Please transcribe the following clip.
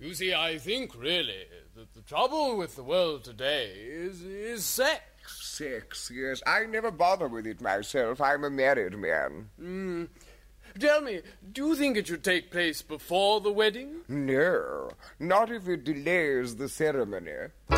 You see, I think really that the trouble with the world today is is sex. Sex, yes. I never bother with it myself. I'm a married man. Mm. Tell me, do you think it should take place before the wedding? No, not if it delays the ceremony.